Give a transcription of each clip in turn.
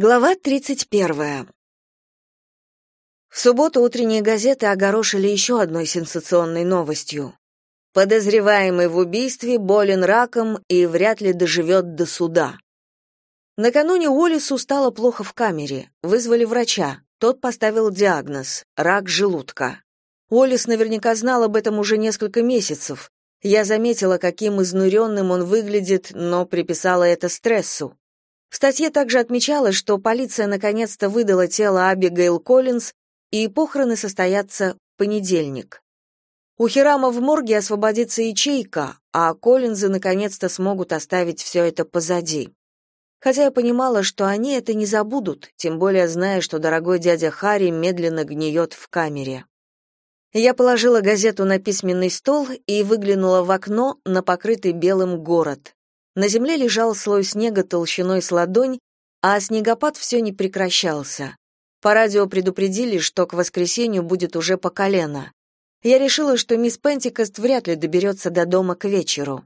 Глава 31. В субботу утренние газеты огорошили еще одной сенсационной новостью. Подозреваемый в убийстве болен раком и вряд ли доживет до суда. Накануне Уоллису стало плохо в камере. Вызвали врача. Тот поставил диагноз – рак желудка. Уоллис наверняка знал об этом уже несколько месяцев. Я заметила, каким изнуренным он выглядит, но приписала это стрессу. В статье также отмечалось, что полиция наконец-то выдала тело Абигейл Коллинз, и похороны состоятся в понедельник. У Хирама в морге освободится ячейка, а Коллинзы наконец-то смогут оставить все это позади. Хотя я понимала, что они это не забудут, тем более зная, что дорогой дядя Харри медленно гниет в камере. Я положила газету на письменный стол и выглянула в окно на покрытый белым город. На земле лежал слой снега толщиной с ладонь, а снегопад все не прекращался. По радио предупредили, что к воскресенью будет уже по колено. Я решила, что мисс Пентикост вряд ли доберется до дома к вечеру.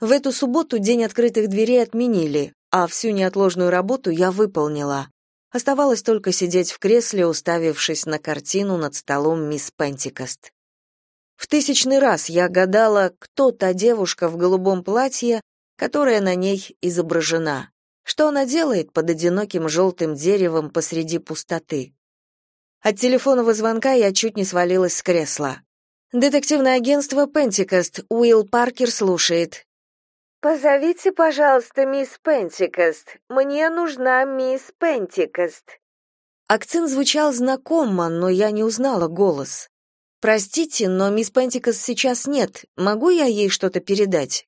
В эту субботу день открытых дверей отменили, а всю неотложную работу я выполнила. Оставалось только сидеть в кресле, уставившись на картину над столом мисс Пентикост. В тысячный раз я гадала, кто та девушка в голубом платье, которая на ней изображена. Что она делает под одиноким желтым деревом посреди пустоты? От телефонного звонка я чуть не свалилась с кресла. Детективное агентство Пентикост. Уилл Паркер слушает. Позовите, пожалуйста, мисс Пентикост. Мне нужна мисс Пентикост. Акцент звучал знакомо, но я не узнала голос. Простите, но мисс Пентикост сейчас нет. Могу я ей что-то передать?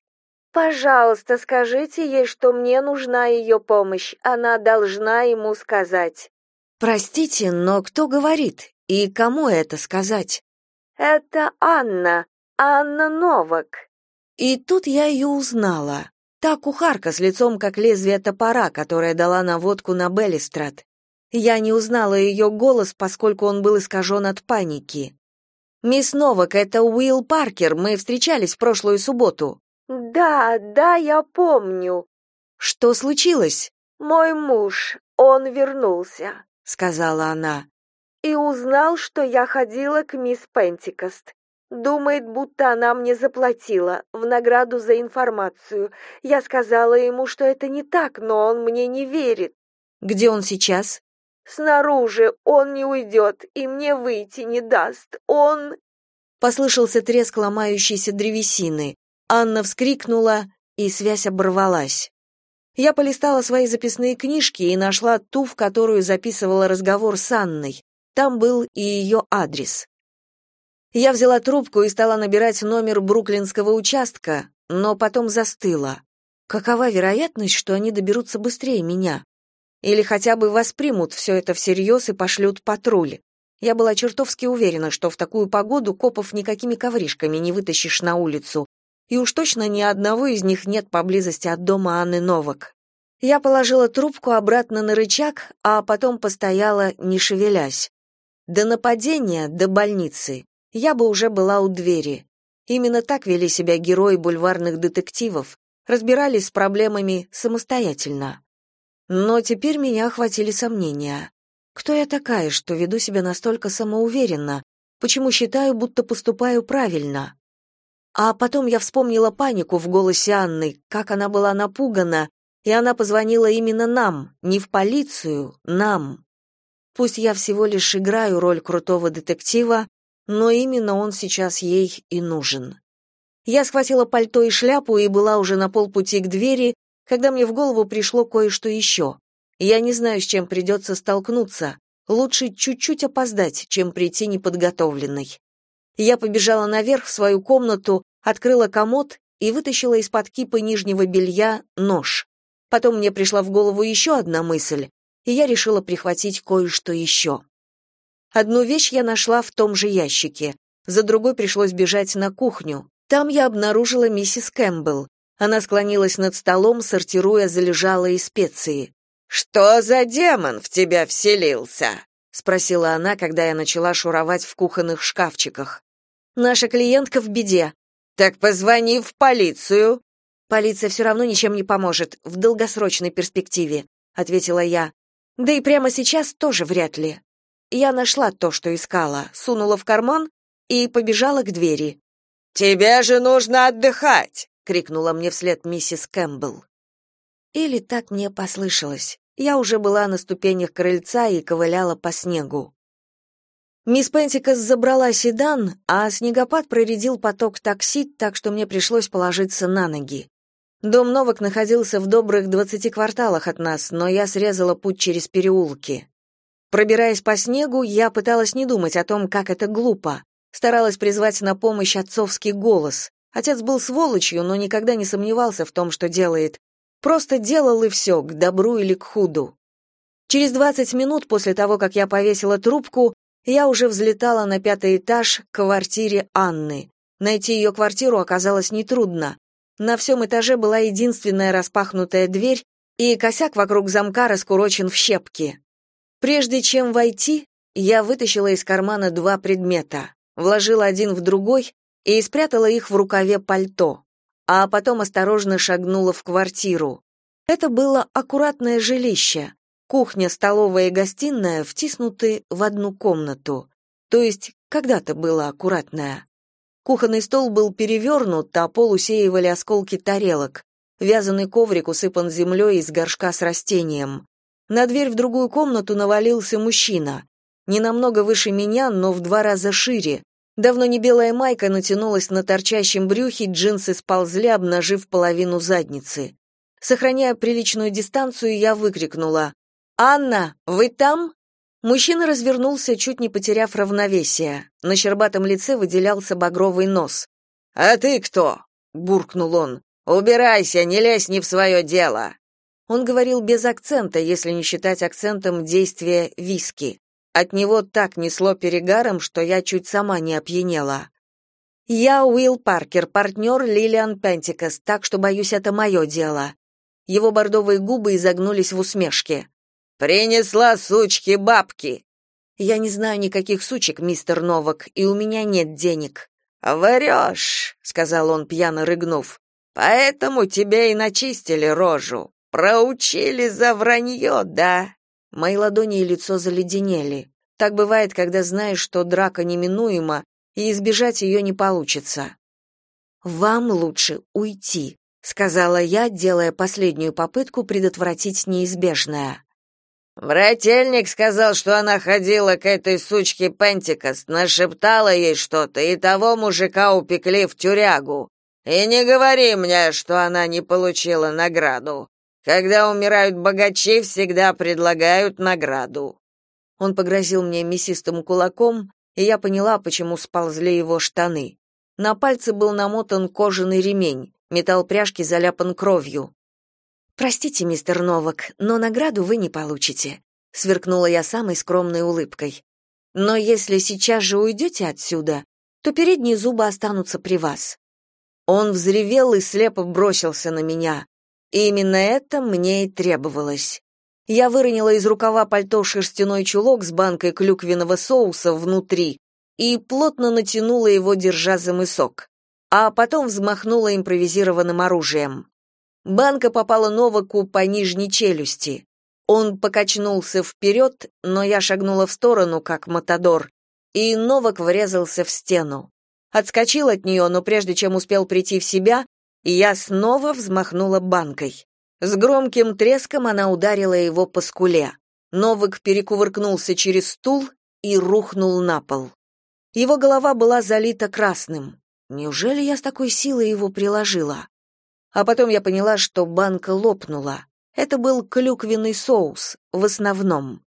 Пожалуйста, скажите ей, что мне нужна ее помощь. Она должна ему сказать. Простите, но кто говорит? И кому это сказать? Это Анна, Анна Новак. И тут я ее узнала. Та кухарка с лицом как лезвие топора, которая дала наводку на Беллистрат. Я не узнала ее голос, поскольку он был искажен от паники. «Мисс Новак, это Уилл Паркер, мы встречались в прошлую субботу». Да, да, я помню. Что случилось? Мой муж, он вернулся, сказала она. И узнал, что я ходила к мисс Пентикост. Думает, будто она мне заплатила в награду за информацию. Я сказала ему, что это не так, но он мне не верит. Где он сейчас? Снаружи. Он не уйдет и мне выйти не даст. Он Послышался треск ломающейся древесины. Анна вскрикнула, и связь оборвалась. Я полистала свои записные книжки и нашла ту, в которую записывала разговор с Анной. Там был и ее адрес. Я взяла трубку и стала набирать номер бруклинского участка, но потом застыла. Какова вероятность, что они доберутся быстрее меня? Или хотя бы воспримут все это всерьез и пошлют патруль? Я была чертовски уверена, что в такую погоду копов никакими ковришками не вытащишь на улицу, и уж точно ни одного из них нет поблизости от дома Анны Новак. Я положила трубку обратно на рычаг, а потом постояла, не шевелясь. До нападения, до больницы, я бы уже была у двери. Именно так вели себя герои бульварных детективов, разбирались с проблемами самостоятельно. Но теперь меня охватили сомнения. Кто я такая, что веду себя настолько самоуверенно? Почему считаю, будто поступаю правильно? А потом я вспомнила панику в голосе Анны, как она была напугана, и она позвонила именно нам, не в полицию, нам. Пусть я всего лишь играю роль крутого детектива, но именно он сейчас ей и нужен. Я схватила пальто и шляпу и была уже на полпути к двери, когда мне в голову пришло кое-что еще. Я не знаю, с чем придется столкнуться. Лучше чуть-чуть опоздать, чем прийти неподготовленной. Я побежала наверх в свою комнату, открыла комод и вытащила из-под кипы нижнего белья нож. Потом мне пришла в голову еще одна мысль, и я решила прихватить кое-что еще. Одну вещь я нашла в том же ящике, за другой пришлось бежать на кухню. Там я обнаружила миссис Кэмпбелл. Она склонилась над столом, сортируя залежалые специи. «Что за демон в тебя вселился?» — спросила она, когда я начала шуровать в кухонных шкафчиках. «Наша клиентка в беде». «Так позвони в полицию». «Полиция все равно ничем не поможет, в долгосрочной перспективе», — ответила я. Да и прямо сейчас тоже вряд ли. Я нашла то, что искала, сунула в карман и побежала к двери. «Тебе же нужно отдыхать!» — крикнула мне вслед миссис Кэмпбелл. Или так мне послышалось. Я уже была на ступенях крыльца и ковыляла по снегу. Мисс Пентикас забрала седан, а снегопад проредил поток такси, так что мне пришлось положиться на ноги. Дом Новак находился в добрых двадцати кварталах от нас, но я срезала путь через переулки. Пробираясь по снегу, я пыталась не думать о том, как это глупо. Старалась призвать на помощь отцовский голос. Отец был сволочью, но никогда не сомневался в том, что делает. Просто делал и все, к добру или к худу. Через двадцать минут после того, как я повесила трубку, я уже взлетала на пятый этаж к квартире Анны. Найти ее квартиру оказалось нетрудно. На всем этаже была единственная распахнутая дверь, и косяк вокруг замка раскурочен в щепки. Прежде чем войти, я вытащила из кармана два предмета, вложила один в другой и спрятала их в рукаве пальто, а потом осторожно шагнула в квартиру. Это было аккуратное жилище. Кухня, столовая и гостиная втиснуты в одну комнату. То есть когда-то было аккуратное. Кухонный стол был перевернут, а пол усеивали осколки тарелок. Вязаный коврик усыпан землей из горшка с растением. На дверь в другую комнату навалился мужчина. Не намного выше меня, но в два раза шире. Давно не белая майка натянулась на торчащем брюхе, джинсы сползли, обнажив половину задницы. Сохраняя приличную дистанцию, я выкрикнула «Анна, вы там?» Мужчина развернулся, чуть не потеряв равновесие. На щербатом лице выделялся багровый нос. «А ты кто?» — буркнул он. «Убирайся, не лезь не в свое дело!» Он говорил без акцента, если не считать акцентом действия виски. От него так несло перегаром, что я чуть сама не опьянела. «Я Уилл Паркер, партнер Лилиан Пентикас, так что, боюсь, это мое дело». Его бордовые губы изогнулись в усмешке. Принесла сучки бабки. Я не знаю никаких сучек, мистер Новак, и у меня нет денег. Врешь, сказал он, пьяно рыгнув. Поэтому тебе и начистили рожу. Проучили за вранье, да? Мои ладони и лицо заледенели. Так бывает, когда знаешь, что драка неминуема, и избежать ее не получится. Вам лучше уйти, сказала я, делая последнюю попытку предотвратить неизбежное. Брательник сказал, что она ходила к этой сучке Пентикост, нашептала ей что-то, и того мужика упекли в тюрягу. И не говори мне, что она не получила награду. Когда умирают богачи, всегда предлагают награду. Он погрозил мне мясистым кулаком, и я поняла, почему сползли его штаны. На пальце был намотан кожаный ремень, металл пряжки заляпан кровью. Простите, мистер Новак, но награду вы не получите, сверкнула я самой скромной улыбкой. Но если сейчас же уйдете отсюда, то передние зубы останутся при вас. Он взревел и слепо бросился на меня. И именно это мне и требовалось. Я выронила из рукава пальто шерстяной чулок с банкой клюквенного соуса внутри и плотно натянула его, держа за мысок, а потом взмахнула импровизированным оружием. Банка попала Новаку по нижней челюсти. Он покачнулся вперед, но я шагнула в сторону, как матадор, и Новак врезался в стену. Отскочил от нее, но прежде чем успел прийти в себя, я снова взмахнула банкой. С громким треском она ударила его по скуле. Новак перекувыркнулся через стул и рухнул на пол. Его голова была залита красным. Неужели я с такой силой его приложила? А потом я поняла, что банка лопнула. Это был клюквенный соус, в основном.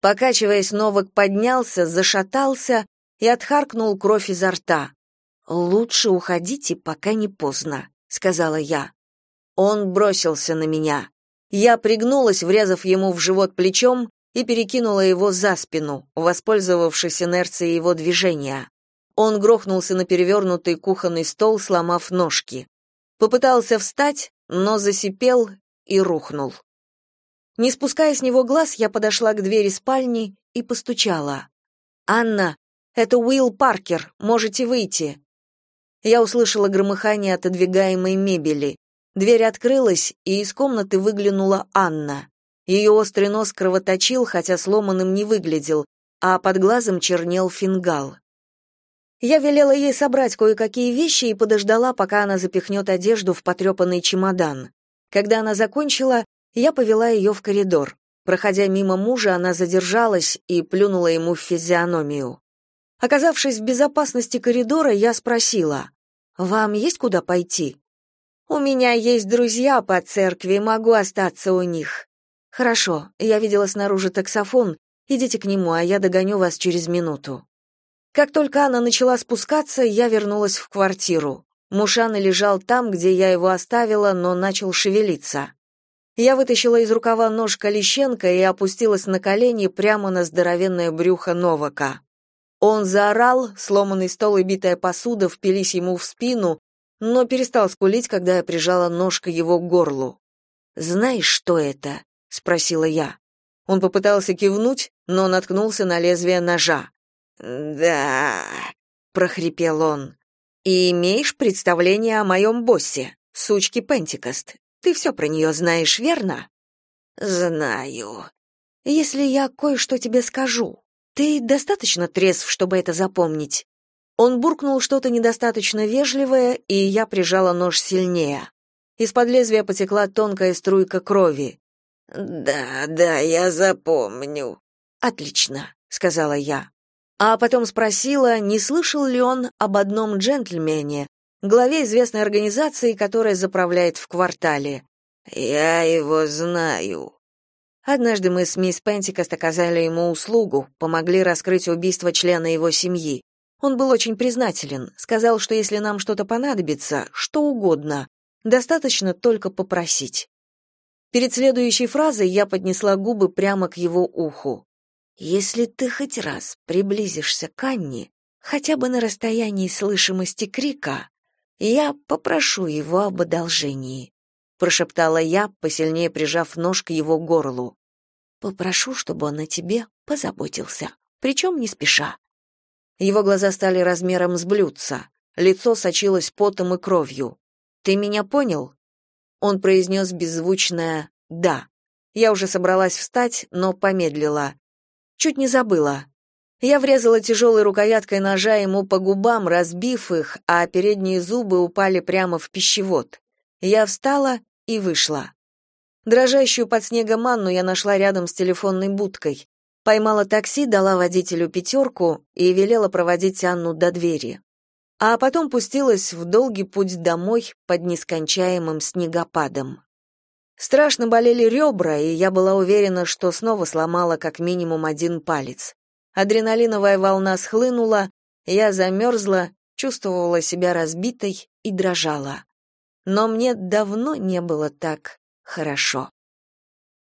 Покачиваясь, Новак поднялся, зашатался и отхаркнул кровь изо рта. «Лучше уходите, пока не поздно», — сказала я. Он бросился на меня. Я пригнулась, врезав ему в живот плечом, и перекинула его за спину, воспользовавшись инерцией его движения. Он грохнулся на перевернутый кухонный стол, сломав ножки. Попытался встать, но засипел и рухнул. Не спуская с него глаз, я подошла к двери спальни и постучала. «Анна, это Уилл Паркер, можете выйти». Я услышала громыхание отодвигаемой мебели. Дверь открылась, и из комнаты выглянула Анна. Ее острый нос кровоточил, хотя сломанным не выглядел, а под глазом чернел фингал. Я велела ей собрать кое-какие вещи и подождала, пока она запихнет одежду в потрепанный чемодан. Когда она закончила, я повела ее в коридор. Проходя мимо мужа, она задержалась и плюнула ему в физиономию. Оказавшись в безопасности коридора, я спросила, «Вам есть куда пойти?» «У меня есть друзья по церкви, могу остаться у них». «Хорошо, я видела снаружи таксофон, идите к нему, а я догоню вас через минуту». Как только она начала спускаться, я вернулась в квартиру. Мушана лежал там, где я его оставила, но начал шевелиться. Я вытащила из рукава нож Калищенко и опустилась на колени прямо на здоровенное брюхо Новака. Он заорал, сломанный стол и битая посуда впились ему в спину, но перестал скулить, когда я прижала нож к его горлу. «Знаешь, что это?» — спросила я. Он попытался кивнуть, но наткнулся на лезвие ножа. «Да», — прохрипел он. «И имеешь представление о моем боссе, сучке Пентикост? Ты все про нее знаешь, верно?» «Знаю. Если я кое-что тебе скажу, ты достаточно трезв, чтобы это запомнить?» Он буркнул что-то недостаточно вежливое, и я прижала нож сильнее. Из-под лезвия потекла тонкая струйка крови. «Да, да, я запомню». «Отлично», — сказала я а потом спросила, не слышал ли он об одном джентльмене, главе известной организации, которая заправляет в квартале. «Я его знаю». Однажды мы с мисс Пентикост оказали ему услугу, помогли раскрыть убийство члена его семьи. Он был очень признателен, сказал, что если нам что-то понадобится, что угодно, достаточно только попросить. Перед следующей фразой я поднесла губы прямо к его уху. Если ты хоть раз приблизишься к Анне, хотя бы на расстоянии слышимости крика, я попрошу его об одолжении, прошептала я, посильнее прижав нож к его горлу. Попрошу, чтобы он о тебе позаботился, причем не спеша. Его глаза стали размером с блюдца, лицо сочилось потом и кровью. Ты меня понял? Он произнес беззвучное «да». Я уже собралась встать, но помедлила. Чуть не забыла. Я врезала тяжелой рукояткой ножа ему по губам, разбив их, а передние зубы упали прямо в пищевод. Я встала и вышла. Дрожащую под снегом Анну я нашла рядом с телефонной будкой. Поймала такси, дала водителю пятерку и велела проводить Анну до двери. А потом пустилась в долгий путь домой под нескончаемым снегопадом. Страшно болели ребра, и я была уверена, что снова сломала как минимум один палец. Адреналиновая волна схлынула, я замерзла, чувствовала себя разбитой и дрожала. Но мне давно не было так хорошо.